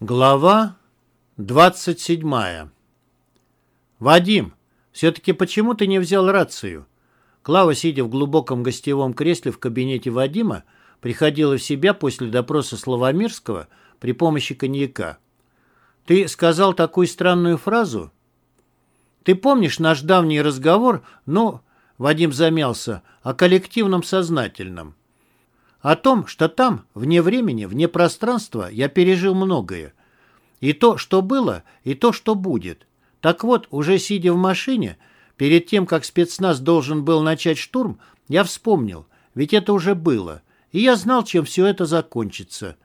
Глава 27 «Вадим, все-таки почему ты не взял рацию?» Клава, сидя в глубоком гостевом кресле в кабинете Вадима, приходила в себя после допроса Славомирского при помощи коньяка. «Ты сказал такую странную фразу?» «Ты помнишь наш давний разговор, ну...» Вадим замялся, о коллективном сознательном. О том, что там, вне времени, вне пространства, я пережил многое. И то, что было, и то, что будет. Так вот, уже сидя в машине, перед тем, как спецназ должен был начать штурм, я вспомнил, ведь это уже было. И я знал, чем все это закончится.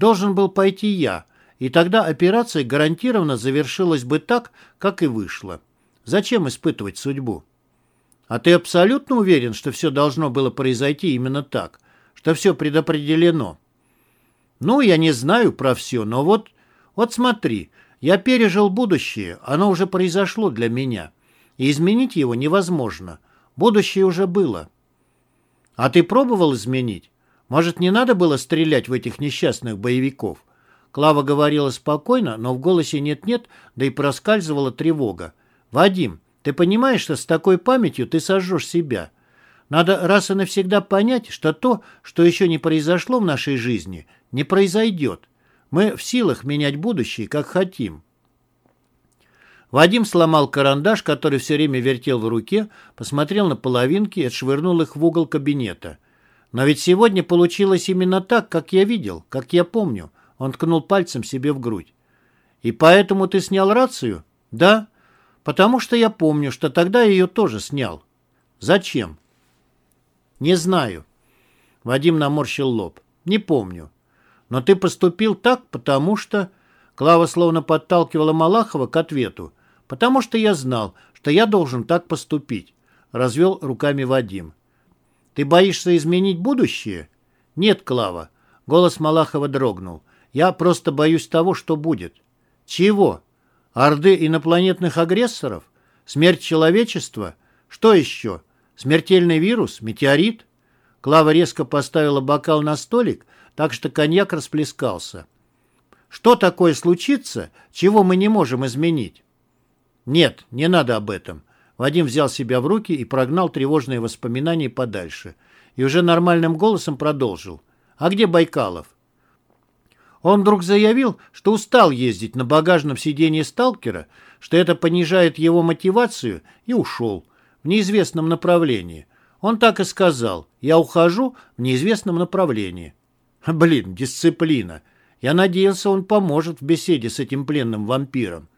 Должен был пойти я, и тогда операция гарантированно завершилась бы так, как и вышла. Зачем испытывать судьбу? А ты абсолютно уверен, что все должно было произойти именно так – что все предопределено. Ну, я не знаю про все, но вот, вот смотри, я пережил будущее, оно уже произошло для меня, и изменить его невозможно. Будущее уже было. А ты пробовал изменить? Может, не надо было стрелять в этих несчастных боевиков? Клава говорила спокойно, но в голосе нет-нет, да и проскальзывала тревога. «Вадим, ты понимаешь, что с такой памятью ты сожжешь себя?» Надо раз и навсегда понять, что то, что еще не произошло в нашей жизни, не произойдет. Мы в силах менять будущее, как хотим. Вадим сломал карандаш, который все время вертел в руке, посмотрел на половинки и отшвырнул их в угол кабинета. Но ведь сегодня получилось именно так, как я видел, как я помню. Он ткнул пальцем себе в грудь. «И поэтому ты снял рацию?» «Да, потому что я помню, что тогда ее тоже снял». «Зачем?» «Не знаю». Вадим наморщил лоб. «Не помню. Но ты поступил так, потому что...» Клава словно подталкивала Малахова к ответу. «Потому что я знал, что я должен так поступить», — развел руками Вадим. «Ты боишься изменить будущее?» «Нет, Клава». Голос Малахова дрогнул. «Я просто боюсь того, что будет». «Чего? Орды инопланетных агрессоров? Смерть человечества? Что еще? Смертельный вирус? Метеорит? Клава резко поставила бокал на столик, так что коньяк расплескался. Что такое случится, чего мы не можем изменить? Нет, не надо об этом. Вадим взял себя в руки и прогнал тревожные воспоминания подальше. И уже нормальным голосом продолжил. А где Байкалов? Он вдруг заявил, что устал ездить на багажном сиденье сталкера, что это понижает его мотивацию, и ушел в неизвестном направлении. Он так и сказал. Я ухожу в неизвестном направлении. Блин, дисциплина. Я надеялся, он поможет в беседе с этим пленным вампиром.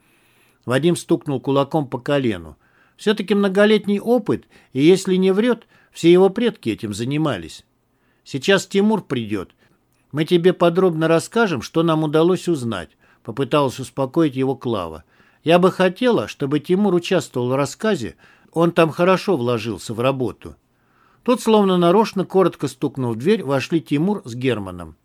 Вадим стукнул кулаком по колену. Все-таки многолетний опыт, и если не врет, все его предки этим занимались. Сейчас Тимур придет. Мы тебе подробно расскажем, что нам удалось узнать. Попыталась успокоить его Клава. Я бы хотела, чтобы Тимур участвовал в рассказе, он там хорошо вложился в работу. Тут, словно нарочно, коротко стукнув в дверь, вошли Тимур с Германом.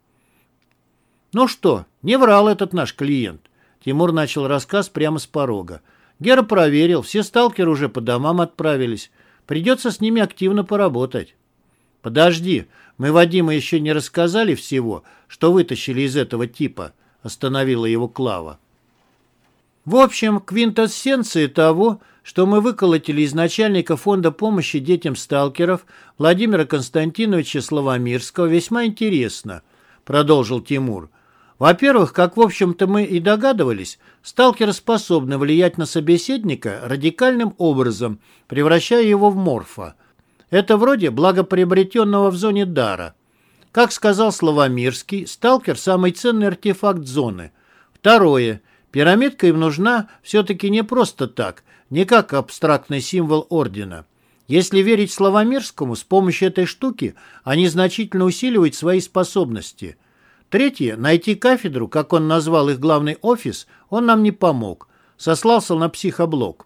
«Ну что, не врал этот наш клиент?» Тимур начал рассказ прямо с порога. Гера проверил, все сталкеры уже по домам отправились. Придется с ними активно поработать. «Подожди, мы Вадима еще не рассказали всего, что вытащили из этого типа», остановила его Клава. В общем, квинтэссенции того, что мы выколотили из начальника фонда помощи детям сталкеров Владимира Константиновича Славомирского, весьма интересно, продолжил Тимур. Во-первых, как в общем-то мы и догадывались, сталкеры способны влиять на собеседника радикальным образом, превращая его в морфа. Это вроде благоприобретенного в зоне дара. Как сказал Славомирский, сталкер – самый ценный артефакт зоны. Второе – Пирамидка им нужна все-таки не просто так, не как абстрактный символ ордена. Если верить Славомирскому, с помощью этой штуки они значительно усиливают свои способности. Третье, найти кафедру, как он назвал их главный офис, он нам не помог. Сослался на психоблок.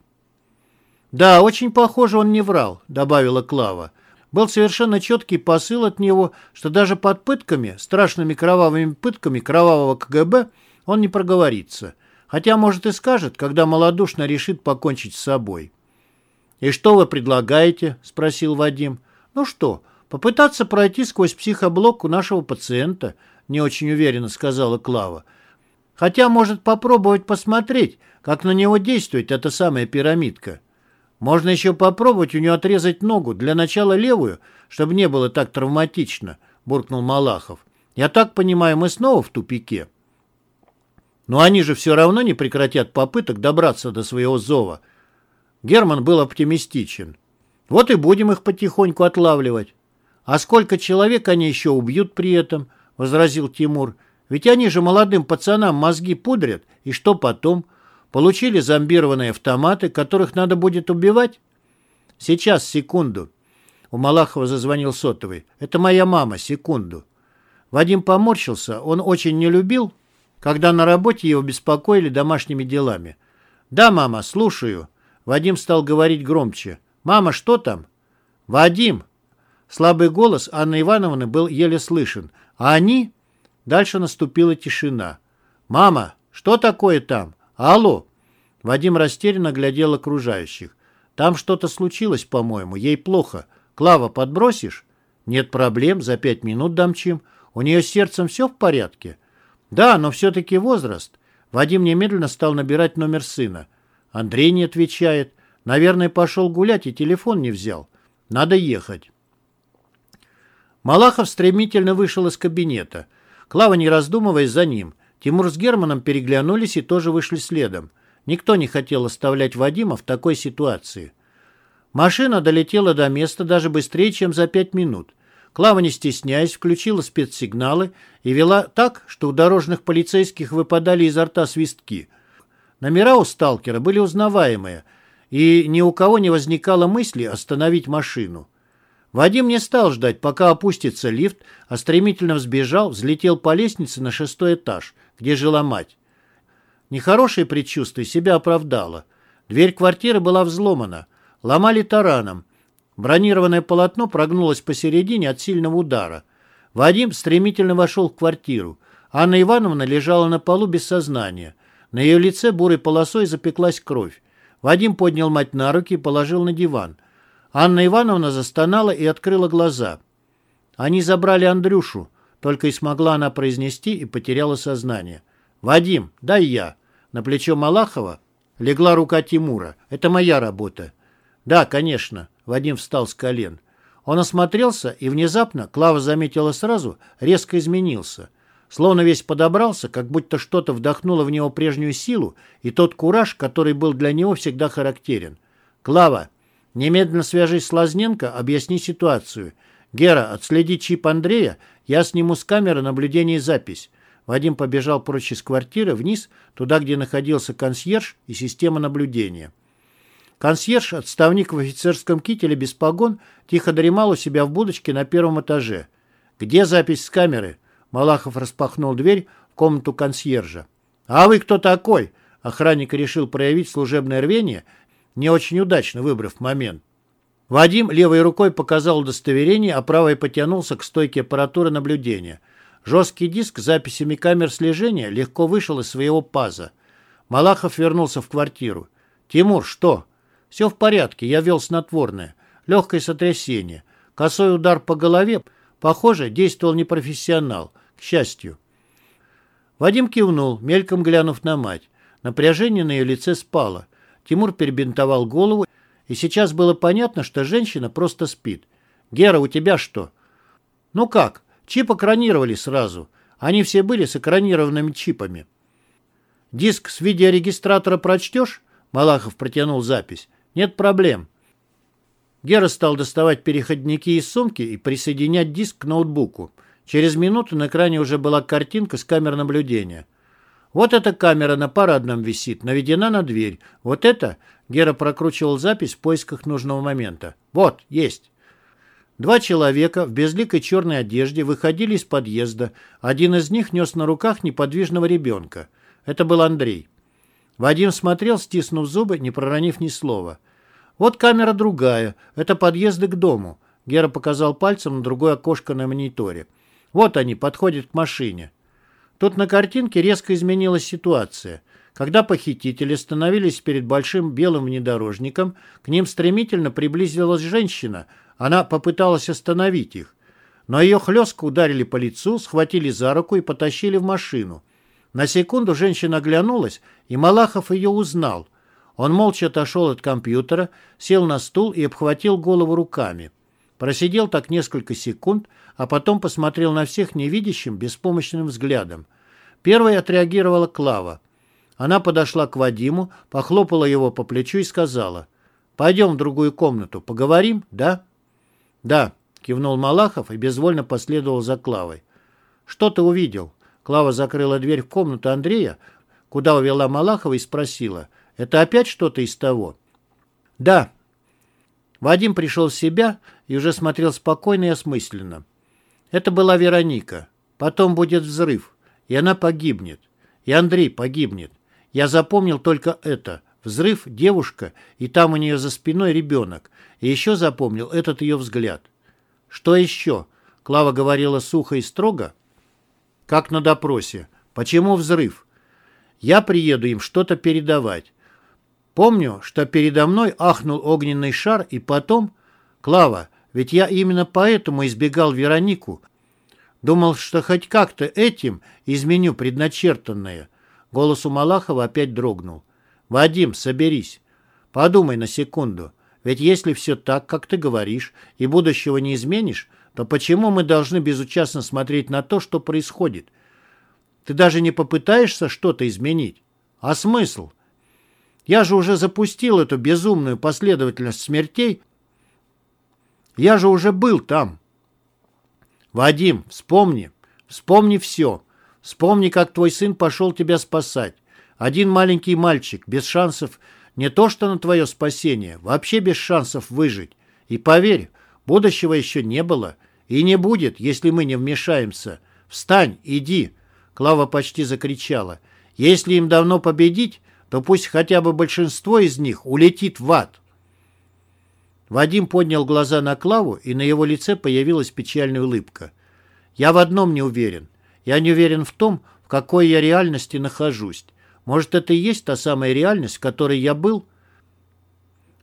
«Да, очень похоже, он не врал», — добавила Клава. Был совершенно четкий посыл от него, что даже под пытками, страшными кровавыми пытками кровавого КГБ, он не проговорится. Хотя, может, и скажет, когда малодушно решит покончить с собой. «И что вы предлагаете?» – спросил Вадим. «Ну что, попытаться пройти сквозь психоблок у нашего пациента», – не очень уверенно сказала Клава. Хотя может попробовать посмотреть, как на него действует эта самая пирамидка. Можно еще попробовать у нее отрезать ногу, для начала левую, чтобы не было так травматично, буркнул Малахов. Я так понимаю, мы снова в тупике. Но они же все равно не прекратят попыток добраться до своего зова. Герман был оптимистичен. Вот и будем их потихоньку отлавливать. А сколько человек они еще убьют при этом, возразил Тимур. Ведь они же молодым пацанам мозги пудрят, и что потом? Получили зомбированные автоматы, которых надо будет убивать? Сейчас, секунду. У Малахова зазвонил сотовый. Это моя мама, секунду. Вадим поморщился, он очень не любил, когда на работе его беспокоили домашними делами. «Да, мама, слушаю». Вадим стал говорить громче. «Мама, что там?» «Вадим!» Слабый голос Анны Ивановны был еле слышен. «А они?» Дальше наступила тишина. «Мама, что такое там? Алло!» Вадим растерянно глядел окружающих. «Там что-то случилось, по-моему. Ей плохо. Клава, подбросишь?» «Нет проблем. За пять минут дамчим. У нее с сердцем все в порядке?» «Да, но все-таки возраст». Вадим немедленно стал набирать номер сына. Андрей не отвечает. Наверное, пошел гулять и телефон не взял. Надо ехать. Малахов стремительно вышел из кабинета. Клава, не раздумывая, за ним. Тимур с Германом переглянулись и тоже вышли следом. Никто не хотел оставлять Вадима в такой ситуации. Машина долетела до места даже быстрее, чем за пять минут. Клава, не стесняясь, включила спецсигналы и вела так, что у дорожных полицейских выпадали изо рта свистки. Номера у сталкера были узнаваемые, и ни у кого не возникало мысли остановить машину. Вадим не стал ждать, пока опустится лифт, а стремительно взбежал, взлетел по лестнице на шестой этаж, где жила мать. Нехорошее предчувствие себя оправдало. Дверь квартиры была взломана. Ломали тараном. Бронированное полотно прогнулось посередине от сильного удара. Вадим стремительно вошел в квартиру. Анна Ивановна лежала на полу без сознания. На ее лице бурой полосой запеклась кровь. Вадим поднял мать на руки и положил на диван. Анна Ивановна застонала и открыла глаза. Они забрали Андрюшу, только и смогла она произнести и потеряла сознание. «Вадим, дай я». На плечо Малахова легла рука Тимура. «Это моя работа». «Да, конечно». Вадим встал с колен. Он осмотрелся, и внезапно, Клава заметила сразу, резко изменился. Словно весь подобрался, как будто что-то вдохнуло в него прежнюю силу и тот кураж, который был для него всегда характерен. «Клава, немедленно свяжись с Лазненко, объясни ситуацию. Гера, отследи чип Андрея, я сниму с камеры наблюдение и запись». Вадим побежал прочь из квартиры вниз, туда, где находился консьерж и система наблюдения. Консьерж, отставник в офицерском кителе без погон, тихо дремал у себя в будочке на первом этаже. «Где запись с камеры?» Малахов распахнул дверь в комнату консьержа. «А вы кто такой?» Охранник решил проявить служебное рвение, не очень удачно выбрав момент. Вадим левой рукой показал удостоверение, а правой потянулся к стойке аппаратуры наблюдения. Жесткий диск с записями камер слежения легко вышел из своего паза. Малахов вернулся в квартиру. «Тимур, что?» Все в порядке, я вел снотворное. Легкое сотрясение. Косой удар по голове, похоже, действовал непрофессионал. К счастью. Вадим кивнул, мельком глянув на мать. Напряжение на ее лице спало. Тимур перебинтовал голову, и сейчас было понятно, что женщина просто спит. «Гера, у тебя что?» «Ну как? Чип экранировали сразу. Они все были с экранированными чипами». «Диск с видеорегистратора прочтешь?» Малахов протянул запись. Нет проблем. Гера стал доставать переходники из сумки и присоединять диск к ноутбуку. Через минуту на экране уже была картинка с камер наблюдения. Вот эта камера на парадном висит, наведена на дверь. Вот это... Гера прокручивал запись в поисках нужного момента. Вот, есть. Два человека в безликой черной одежде выходили из подъезда. Один из них нес на руках неподвижного ребенка. Это был Андрей. Вадим смотрел, стиснув зубы, не проронив ни слова. «Вот камера другая. Это подъезды к дому». Гера показал пальцем на другое окошко на мониторе. «Вот они, подходят к машине». Тут на картинке резко изменилась ситуация. Когда похитители становились перед большим белым внедорожником, к ним стремительно приблизилась женщина. Она попыталась остановить их. Но ее хлестко ударили по лицу, схватили за руку и потащили в машину. На секунду женщина оглянулась, и Малахов ее узнал. Он молча отошел от компьютера, сел на стул и обхватил голову руками. Просидел так несколько секунд, а потом посмотрел на всех невидящим, беспомощным взглядом. Первой отреагировала Клава. Она подошла к Вадиму, похлопала его по плечу и сказала, «Пойдем в другую комнату, поговорим, да?» «Да», — кивнул Малахов и безвольно последовал за Клавой. «Что ты увидел?» Клава закрыла дверь в комнату Андрея, куда увела Малахова и спросила, «Это опять что-то из того?» «Да». Вадим пришел в себя и уже смотрел спокойно и осмысленно. Это была Вероника. Потом будет взрыв, и она погибнет. И Андрей погибнет. Я запомнил только это. Взрыв, девушка, и там у нее за спиной ребенок. И еще запомнил этот ее взгляд. Что еще? Клава говорила сухо и строго. Как на допросе. Почему взрыв? Я приеду им что-то передавать. Помню, что передо мной ахнул огненный шар, и потом... Клава, ведь я именно поэтому избегал Веронику. Думал, что хоть как-то этим изменю предначертанное. Голос у Малахова опять дрогнул. «Вадим, соберись. Подумай на секунду. Ведь если все так, как ты говоришь, и будущего не изменишь, то почему мы должны безучастно смотреть на то, что происходит? Ты даже не попытаешься что-то изменить? А смысл? Я же уже запустил эту безумную последовательность смертей. Я же уже был там. Вадим, вспомни. Вспомни все. Вспомни, как твой сын пошел тебя спасать. Один маленький мальчик, без шансов не то что на твое спасение, вообще без шансов выжить. И поверь, будущего еще не было. И не будет, если мы не вмешаемся. Встань, иди. Клава почти закричала. Если им давно победить, то пусть хотя бы большинство из них улетит в ад. Вадим поднял глаза на Клаву, и на его лице появилась печальная улыбка. «Я в одном не уверен. Я не уверен в том, в какой я реальности нахожусь. Может, это и есть та самая реальность, в которой я был?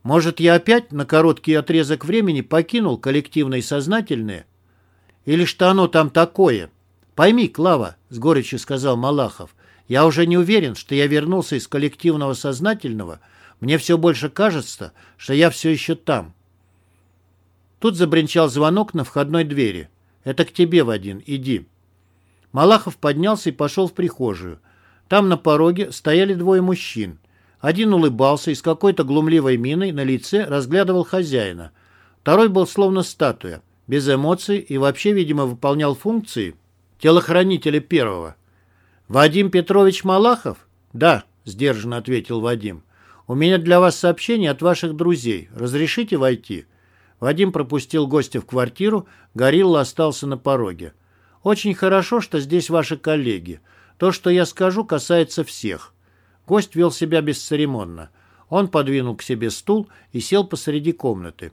Может, я опять на короткий отрезок времени покинул коллективное сознательное? Или что оно там такое? Пойми, Клава, — с горечью сказал Малахов, — я уже не уверен, что я вернулся из коллективного сознательного. Мне все больше кажется, что я все еще там. Тут забринчал звонок на входной двери. «Это к тебе, Вадин, иди». Малахов поднялся и пошел в прихожую. Там на пороге стояли двое мужчин. Один улыбался и с какой-то глумливой миной на лице разглядывал хозяина. Второй был словно статуя, без эмоций и вообще, видимо, выполнял функции телохранителя первого. «Вадим Петрович Малахов?» «Да», — сдержанно ответил Вадим. «У меня для вас сообщение от ваших друзей. Разрешите войти?» Вадим пропустил гостя в квартиру, Горилла остался на пороге. «Очень хорошо, что здесь ваши коллеги. То, что я скажу, касается всех». Гость вел себя бесцеремонно. Он подвинул к себе стул и сел посреди комнаты.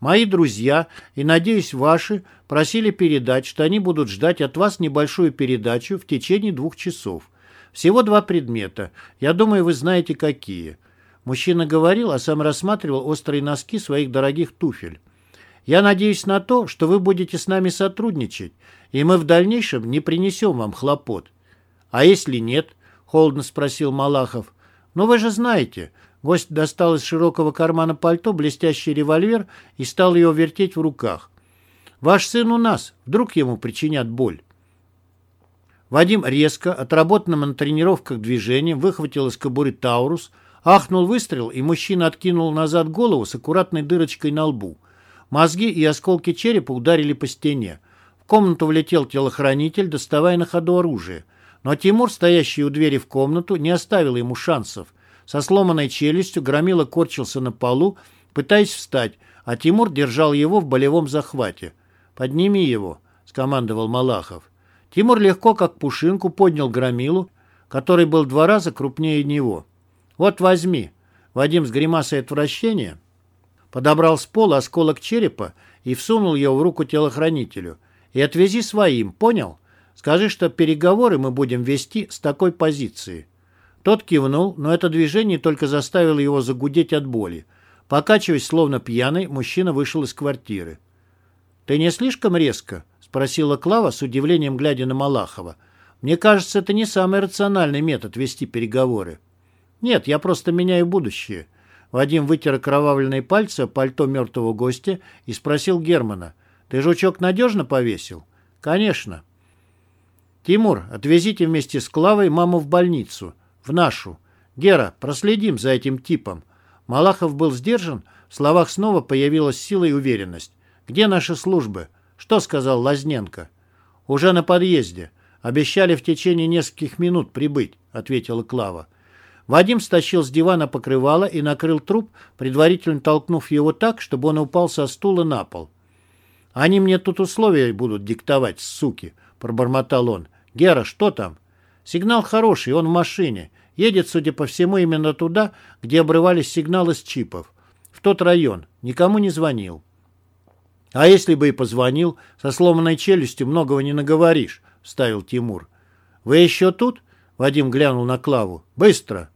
«Мои друзья, и, надеюсь, ваши, просили передать, что они будут ждать от вас небольшую передачу в течение двух часов. Всего два предмета. Я думаю, вы знаете, какие. Мужчина говорил, а сам рассматривал острые носки своих дорогих туфель. «Я надеюсь на то, что вы будете с нами сотрудничать, и мы в дальнейшем не принесем вам хлопот». «А если нет?» — холодно спросил Малахов. «Ну вы же знаете». Гость достал из широкого кармана пальто блестящий револьвер и стал его вертеть в руках. «Ваш сын у нас. Вдруг ему причинят боль?» Вадим резко, отработанным на тренировках движением, выхватил из кобуры Таурус — Ахнул выстрел, и мужчина откинул назад голову с аккуратной дырочкой на лбу. Мозги и осколки черепа ударили по стене. В комнату влетел телохранитель, доставая на ходу оружие. Но Тимур, стоящий у двери в комнату, не оставил ему шансов. Со сломанной челюстью Громила корчился на полу, пытаясь встать, а Тимур держал его в болевом захвате. «Подними его», — скомандовал Малахов. Тимур легко, как пушинку, поднял Громилу, который был два раза крупнее него. «Вот возьми». Вадим с гримасой отвращения подобрал с пола осколок черепа и всунул его в руку телохранителю. «И отвези своим, понял? Скажи, что переговоры мы будем вести с такой позиции». Тот кивнул, но это движение только заставило его загудеть от боли. Покачиваясь, словно пьяный, мужчина вышел из квартиры. «Ты не слишком резко?» — спросила Клава с удивлением, глядя на Малахова. Мне кажется, это не самый рациональный метод вести переговоры. Нет, я просто меняю будущее. Вадим вытер окровавленные пальцы о пальто мертвого гостя и спросил Германа. Ты жучок надежно повесил? Конечно. Тимур, отвезите вместе с Клавой маму в больницу. В нашу. Гера, проследим за этим типом. Малахов был сдержан, в словах снова появилась сила и уверенность. «Где наши службы?» «Что?» — сказал Лазненко. «Уже на подъезде. Обещали в течение нескольких минут прибыть», — ответила Клава. Вадим стащил с дивана покрывало и накрыл труп, предварительно толкнув его так, чтобы он упал со стула на пол. «Они мне тут условия будут диктовать, суки», — пробормотал он. «Гера, что там?» «Сигнал хороший, он в машине. Едет, судя по всему, именно туда, где обрывались сигналы с чипов. В тот район. Никому не звонил». «А если бы и позвонил, со сломанной челюстью многого не наговоришь», — вставил Тимур. «Вы еще тут?» — Вадим глянул на Клаву. «Быстро!»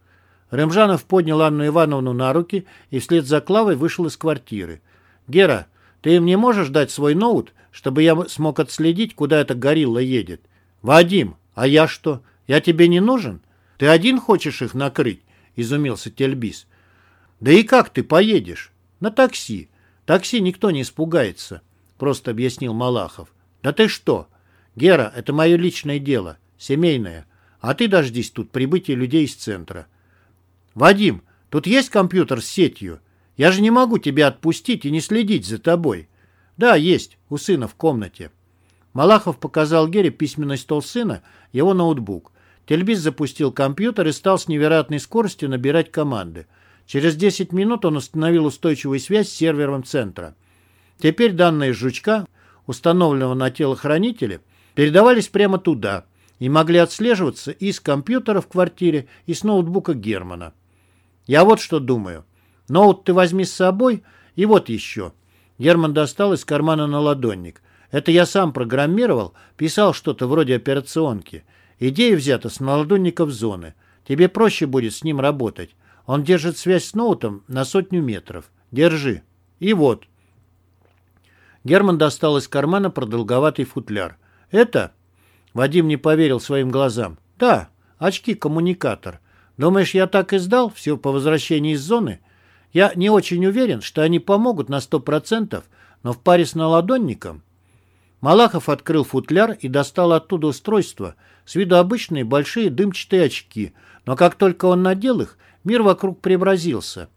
Ремжанов поднял Анну Ивановну на руки и вслед за Клавой вышел из квартиры. «Гера, ты им не можешь дать свой ноут, чтобы я смог отследить, куда эта горилла едет?» «Вадим, а я что? Я тебе не нужен? Ты один хочешь их накрыть?» — изумился Тельбис. «Да и как ты поедешь?» «На такси. Такси никто не испугается», — просто объяснил Малахов. «Да ты что? Гера, это мое личное дело, семейное. А ты дождись тут прибытия людей из центра». «Вадим, тут есть компьютер с сетью? Я же не могу тебя отпустить и не следить за тобой». «Да, есть, у сына в комнате». Малахов показал Гере письменный стол сына, его ноутбук. Тельбис запустил компьютер и стал с невероятной скоростью набирать команды. Через 10 минут он установил устойчивую связь с сервером центра. Теперь данные жучка, установленного на телохранителе, передавались прямо туда и могли отслеживаться и с компьютера в квартире, и с ноутбука Германа. Я вот что думаю. Ноут ты возьми с собой, и вот еще. Герман достал из кармана наладонник. Это я сам программировал, писал что-то вроде операционки. Идея взята с наладонников зоны. Тебе проще будет с ним работать. Он держит связь с ноутом на сотню метров. Держи. И вот. Герман достал из кармана продолговатый футляр. Это? Вадим не поверил своим глазам. Да, очки-коммуникатор. Думаешь, я так и сдал все по возвращении из зоны? Я не очень уверен, что они помогут на сто процентов, но в паре с наладонником Малахов открыл футляр и достал оттуда устройство, с виду обычные большие дымчатые очки, но как только он надел их, мир вокруг преобразился.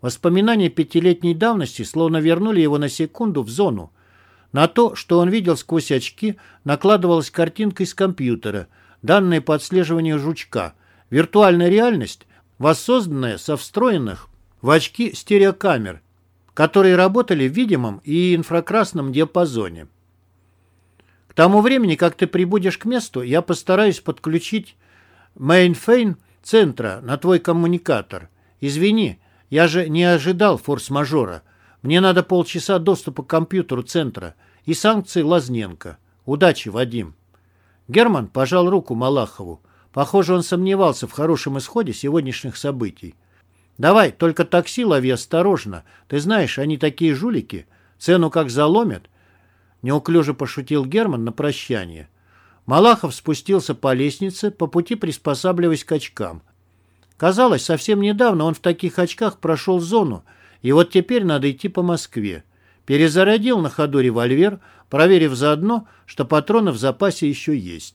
Воспоминания пятилетней давности словно вернули его на секунду в зону. На то, что он видел сквозь очки, накладывалась картинка из компьютера, данные по отслеживанию жучка, виртуальная реальность, воссозданная со встроенных в очки стереокамер, которые работали в видимом и инфракрасном диапазоне тому времени, как ты прибудешь к месту, я постараюсь подключить мейнфрейм центра на твой коммуникатор. Извини, я же не ожидал форс-мажора. Мне надо полчаса доступа к компьютеру центра и санкции Лазненко. Удачи, Вадим. Герман пожал руку Малахову. Похоже, он сомневался в хорошем исходе сегодняшних событий. «Давай, только такси лови осторожно. Ты знаешь, они такие жулики. Цену как заломят, Неуклюже пошутил Герман на прощание. Малахов спустился по лестнице, по пути приспосабливаясь к очкам. Казалось, совсем недавно он в таких очках прошел зону, и вот теперь надо идти по Москве. Перезарядил на ходу револьвер, проверив заодно, что патроны в запасе еще есть.